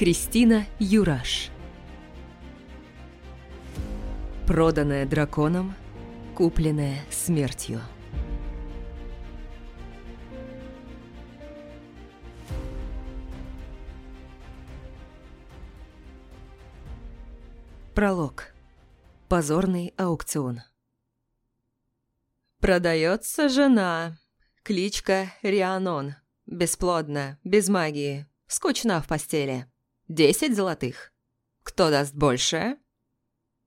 Кристина Юраш Проданная драконом, купленная смертью Пролог. Позорный аукцион. Продается жена. Кличка Рианон. Бесплодна, без магии, скучна в постели. Десять золотых. Кто даст больше?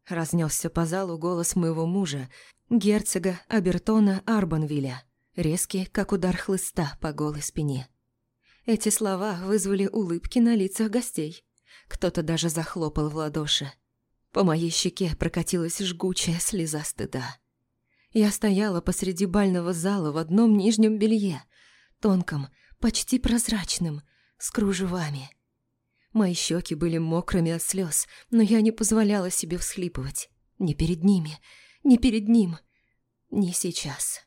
Разнесся по залу голос моего мужа, герцога Абертона Арбанвиля, резкий, как удар хлыста по голой спине. Эти слова вызвали улыбки на лицах гостей. Кто-то даже захлопал в ладоши. По моей щеке прокатилась жгучая слеза стыда. Я стояла посреди бального зала в одном нижнем белье, тонком, почти прозрачным, с кружевами. Мои щеки были мокрыми от слез, но я не позволяла себе всхлипывать. Ни перед ними, ни перед ним, ни сейчас.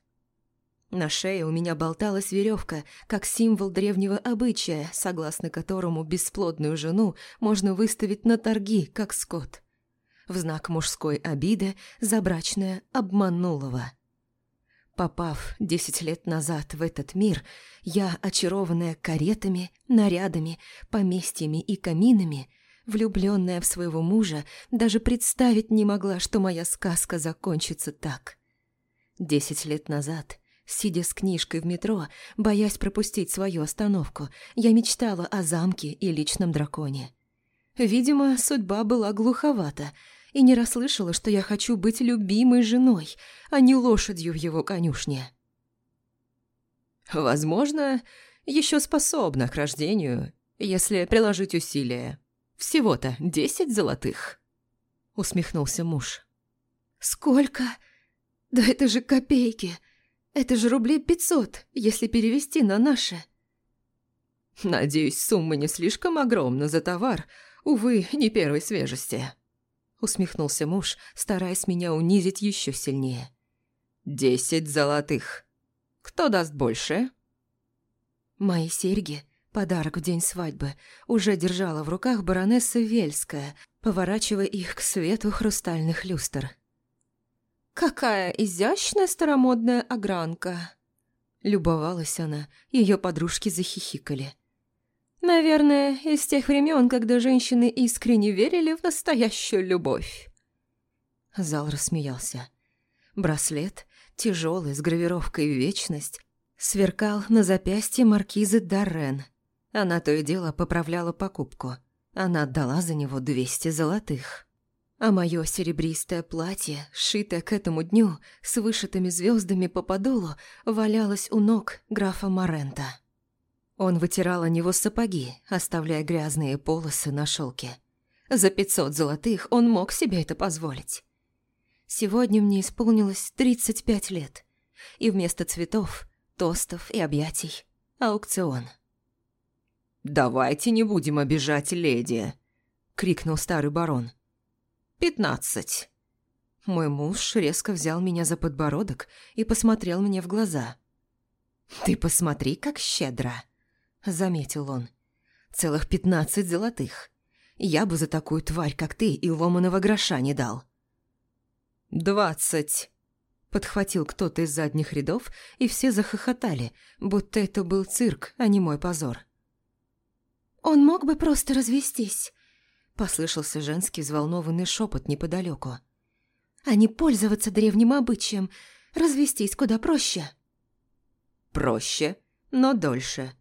На шее у меня болталась веревка, как символ древнего обычая, согласно которому бесплодную жену можно выставить на торги, как скот в знак мужской обиды забрачная обманулова. Попав десять лет назад в этот мир, я, очарованная каретами, нарядами, поместьями и каминами, влюбленная в своего мужа, даже представить не могла, что моя сказка закончится так. Десять лет назад, сидя с книжкой в метро, боясь пропустить свою остановку, я мечтала о замке и личном драконе. Видимо, судьба была глуховата – и не расслышала, что я хочу быть любимой женой, а не лошадью в его конюшне. Возможно, еще способна к рождению, если приложить усилия. Всего-то десять золотых. Усмехнулся муж. Сколько? Да это же копейки. Это же рублей пятьсот, если перевести на наши. Надеюсь, сумма не слишком огромна за товар, увы, не первой свежести усмехнулся муж, стараясь меня унизить еще сильнее. «Десять золотых. Кто даст больше?» Мои серьги, подарок в день свадьбы, уже держала в руках баронесса Вельская, поворачивая их к свету хрустальных люстр. «Какая изящная старомодная огранка!» Любовалась она, ее подружки захихикали. Наверное, из тех времен, когда женщины искренне верили в настоящую любовь. Зал рассмеялся. Браслет, тяжелый, с гравировкой «Вечность», сверкал на запястье маркизы Даррен. Она то и дело поправляла покупку. Она отдала за него двести золотых. А мое серебристое платье, сшитое к этому дню, с вышитыми звездами по подолу, валялось у ног графа Морента. Он вытирал о него сапоги, оставляя грязные полосы на шелке. За пятьсот золотых он мог себе это позволить. Сегодня мне исполнилось тридцать пять лет, и вместо цветов, тостов и объятий – аукцион. «Давайте не будем обижать леди!» – крикнул старый барон. «Пятнадцать!» Мой муж резко взял меня за подбородок и посмотрел мне в глаза. «Ты посмотри, как щедро!» Заметил он. «Целых пятнадцать золотых. Я бы за такую тварь, как ты, и ломаного гроша не дал». «Двадцать!» Подхватил кто-то из задних рядов, и все захохотали, будто это был цирк, а не мой позор. «Он мог бы просто развестись», – послышался женский взволнованный шепот неподалеку. «А не пользоваться древним обычаем. Развестись куда проще». «Проще, но дольше»,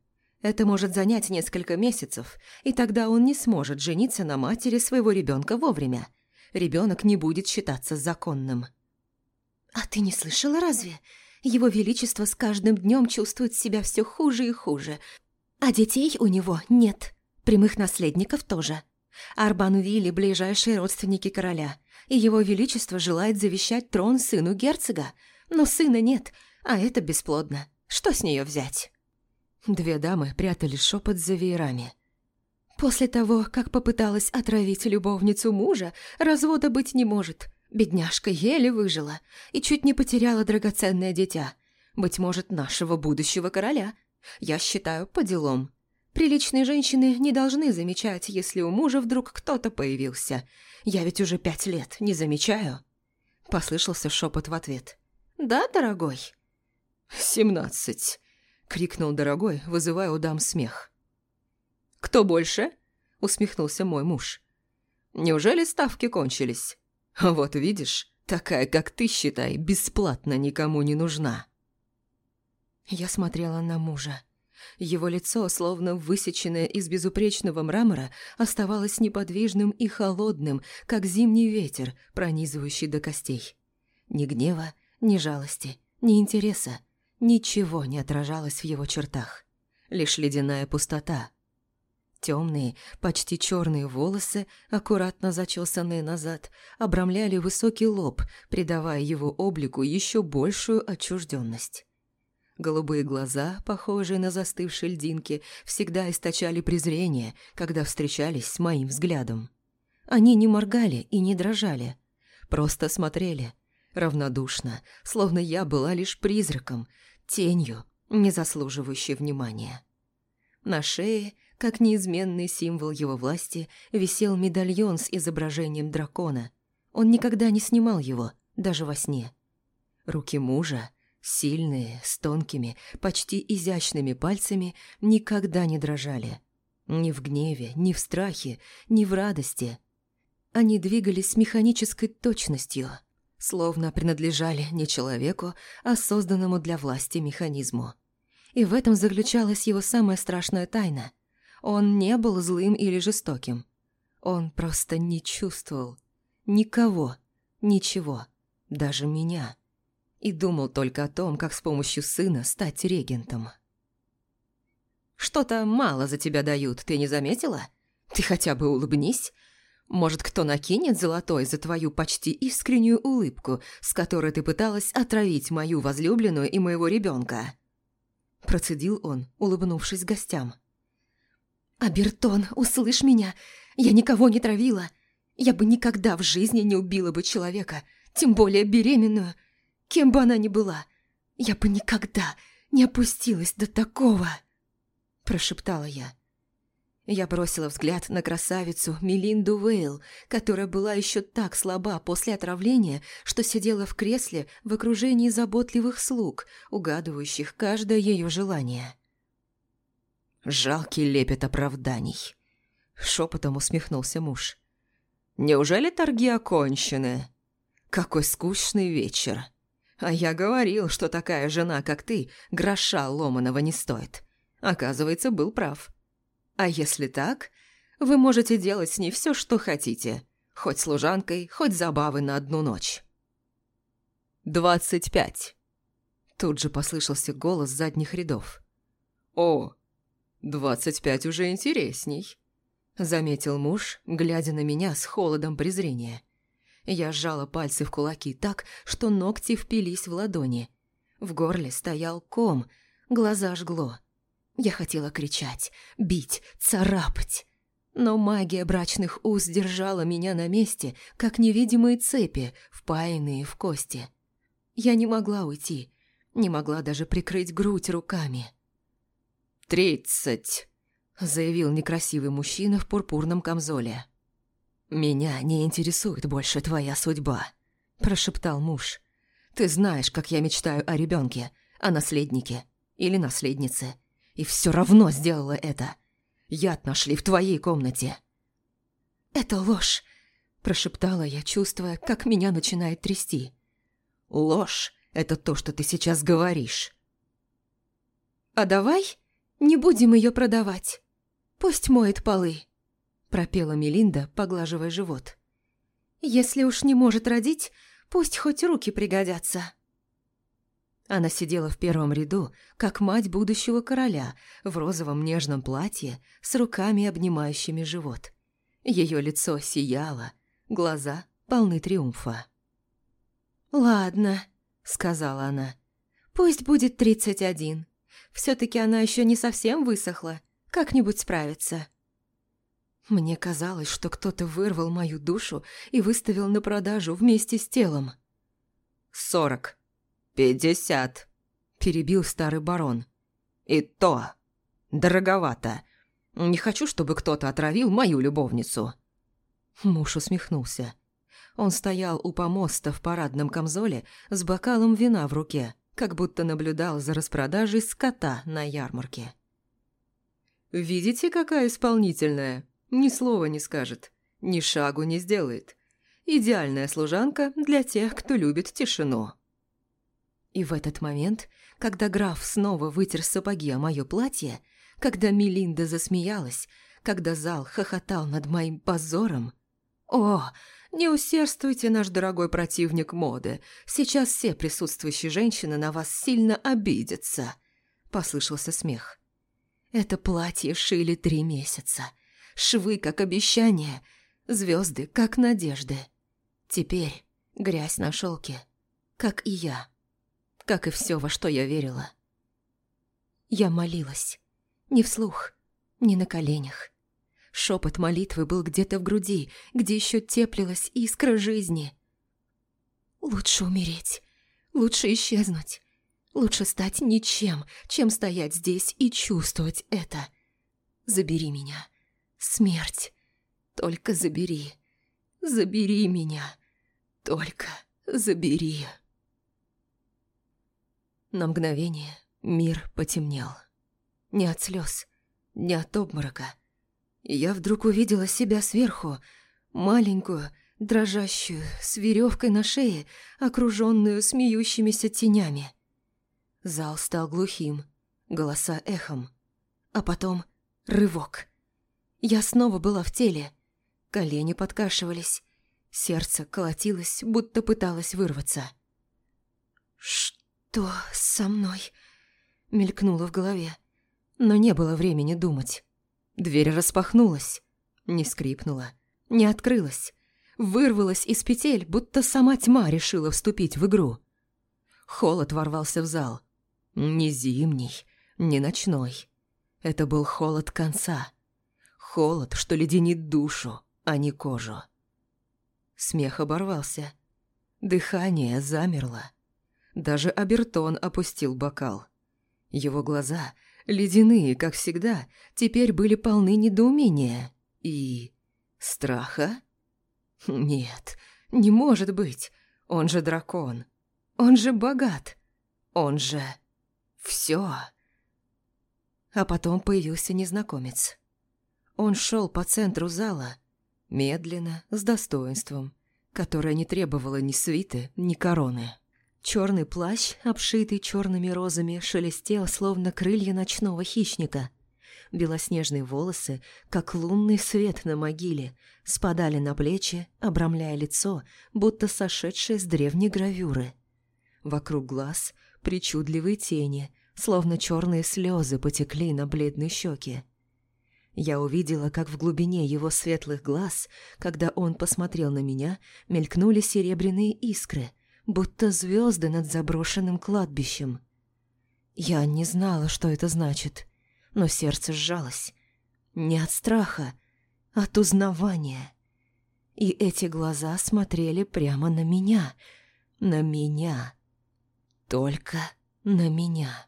это может занять несколько месяцев, и тогда он не сможет жениться на матери своего ребенка вовремя. Ребенок не будет считаться законным. «А ты не слышала разве? Его Величество с каждым днем чувствует себя все хуже и хуже. А детей у него нет. Прямых наследников тоже. Арбан Вилли – ближайшие родственники короля, и его Величество желает завещать трон сыну герцога. Но сына нет, а это бесплодно. Что с нее взять?» Две дамы прятали шепот за веерами. После того, как попыталась отравить любовницу мужа, развода быть не может. Бедняжка еле выжила и чуть не потеряла драгоценное дитя. Быть может, нашего будущего короля. Я считаю, по делам. Приличные женщины не должны замечать, если у мужа вдруг кто-то появился. Я ведь уже пять лет не замечаю. Послышался шепот в ответ. «Да, дорогой?» «Семнадцать», — крикнул дорогой, вызывая у дам смех. «Кто больше?» — усмехнулся мой муж. «Неужели ставки кончились? Вот видишь, такая, как ты, считай, бесплатно никому не нужна». Я смотрела на мужа. Его лицо, словно высеченное из безупречного мрамора, оставалось неподвижным и холодным, как зимний ветер, пронизывающий до костей. Ни гнева, ни жалости, ни интереса. Ничего не отражалось в его чертах. Лишь ледяная пустота. Темные, почти черные волосы, аккуратно зачесанные назад, обрамляли высокий лоб, придавая его облику еще большую отчужденность. Голубые глаза, похожие на застывшие льдинки, всегда источали презрение, когда встречались с моим взглядом. Они не моргали и не дрожали, просто смотрели, равнодушно, словно я была лишь призраком, тенью, не заслуживающей внимания. На шее, как неизменный символ его власти, висел медальон с изображением дракона. Он никогда не снимал его, даже во сне. Руки мужа, Сильные, с тонкими, почти изящными пальцами никогда не дрожали. Ни в гневе, ни в страхе, ни в радости. Они двигались с механической точностью, словно принадлежали не человеку, а созданному для власти механизму. И в этом заключалась его самая страшная тайна. Он не был злым или жестоким. Он просто не чувствовал никого, ничего, даже меня и думал только о том, как с помощью сына стать регентом. «Что-то мало за тебя дают, ты не заметила? Ты хотя бы улыбнись. Может, кто накинет золотой за твою почти искреннюю улыбку, с которой ты пыталась отравить мою возлюбленную и моего ребенка?» Процедил он, улыбнувшись гостям. «Абертон, услышь меня! Я никого не травила! Я бы никогда в жизни не убила бы человека, тем более беременную!» Кем бы она ни была, я бы никогда не опустилась до такого!» Прошептала я. Я бросила взгляд на красавицу Мелинду Вейл, которая была еще так слаба после отравления, что сидела в кресле в окружении заботливых слуг, угадывающих каждое ее желание. «Жалкий лепет оправданий», — шепотом усмехнулся муж. «Неужели торги окончены? Какой скучный вечер!» А я говорил, что такая жена, как ты, гроша ломаного не стоит. Оказывается, был прав. А если так, вы можете делать с ней все, что хотите. Хоть служанкой, хоть забавы на одну ночь. «Двадцать пять». Тут же послышался голос задних рядов. «О, двадцать пять уже интересней», — заметил муж, глядя на меня с холодом презрения. Я сжала пальцы в кулаки так, что ногти впились в ладони. В горле стоял ком, глаза жгло. Я хотела кричать, бить, царапать. Но магия брачных уз держала меня на месте, как невидимые цепи, впаянные в кости. Я не могла уйти, не могла даже прикрыть грудь руками. «Тридцать!» – заявил некрасивый мужчина в пурпурном камзоле. «Меня не интересует больше твоя судьба», – прошептал муж. «Ты знаешь, как я мечтаю о ребенке, о наследнике или наследнице, и все равно сделала это. Яд нашли в твоей комнате». «Это ложь», – прошептала я, чувствуя, как меня начинает трясти. «Ложь – это то, что ты сейчас говоришь». «А давай не будем ее продавать. Пусть моет полы» пропела Мелинда, поглаживая живот. «Если уж не может родить, пусть хоть руки пригодятся». Она сидела в первом ряду, как мать будущего короля, в розовом нежном платье, с руками, обнимающими живот. Ее лицо сияло, глаза полны триумфа. «Ладно», — сказала она, — «пусть будет тридцать один. Все-таки она еще не совсем высохла, как-нибудь справится». Мне казалось, что кто-то вырвал мою душу и выставил на продажу вместе с телом. «Сорок. Пятьдесят», – перебил старый барон. «И то. Дороговато. Не хочу, чтобы кто-то отравил мою любовницу». Муж усмехнулся. Он стоял у помоста в парадном камзоле с бокалом вина в руке, как будто наблюдал за распродажей скота на ярмарке. «Видите, какая исполнительная? Ни слова не скажет, ни шагу не сделает. Идеальная служанка для тех, кто любит тишину». И в этот момент, когда граф снова вытер сапоги о мое платье, когда Мелинда засмеялась, когда зал хохотал над моим позором... О, не усердствуйте, наш дорогой противник моды. Сейчас все присутствующие женщины на вас сильно обидятся. Послышался смех. Это платье шили три месяца. Швы, как обещание. Звезды, как надежды. Теперь грязь на шелке, как и я. Как и все, во что я верила. Я молилась. Не вслух, не на коленях. Шепот молитвы был где-то в груди, где еще теплилась искра жизни. Лучше умереть, лучше исчезнуть, лучше стать ничем, чем стоять здесь и чувствовать это. Забери меня, смерть, только забери, забери меня, только забери. На мгновение мир потемнел. Не от слез, не от обморока, я вдруг увидела себя сверху, маленькую, дрожащую, с веревкой на шее, окруженную смеющимися тенями. Зал стал глухим, голоса эхом. А потом рывок. Я снова была в теле. Колени подкашивались. Сердце колотилось, будто пыталось вырваться. «Что со мной?» Мелькнуло в голове. Но не было времени думать. Дверь распахнулась, не скрипнула, не открылась, вырвалась из петель, будто сама тьма решила вступить в игру. Холод ворвался в зал. Не зимний, не ночной. Это был холод конца. Холод, что леденит душу, а не кожу. Смех оборвался. Дыхание замерло. Даже Абертон опустил бокал. Его глаза ледяные, как всегда, теперь были полны недоумения и... страха? Нет, не может быть. Он же дракон. Он же богат. Он же... все. А потом появился незнакомец. Он шел по центру зала, медленно, с достоинством, которое не требовало ни свиты, ни короны. Черный плащ, обшитый черными розами, шелестел, словно крылья ночного хищника. Белоснежные волосы, как лунный свет на могиле, спадали на плечи, обрамляя лицо, будто сошедшее с древней гравюры. Вокруг глаз причудливые тени, словно черные слезы потекли на бледной щеке. Я увидела, как в глубине его светлых глаз, когда он посмотрел на меня, мелькнули серебряные искры — будто звезды над заброшенным кладбищем. Я не знала, что это значит, но сердце сжалось. Не от страха, от узнавания. И эти глаза смотрели прямо на меня, на меня, только на меня.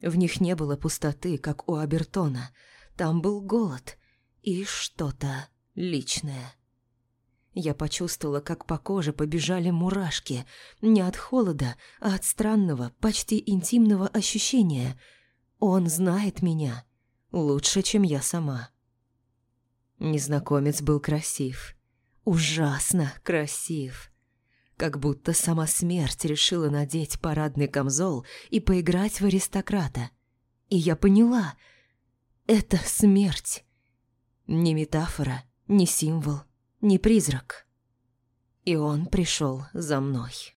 В них не было пустоты, как у Абертона. Там был голод и что-то личное. Я почувствовала, как по коже побежали мурашки. Не от холода, а от странного, почти интимного ощущения. Он знает меня лучше, чем я сама. Незнакомец был красив. Ужасно красив. Как будто сама смерть решила надеть парадный камзол и поиграть в аристократа. И я поняла — это смерть. Не метафора, не символ, не призрак. И он пришел за мной.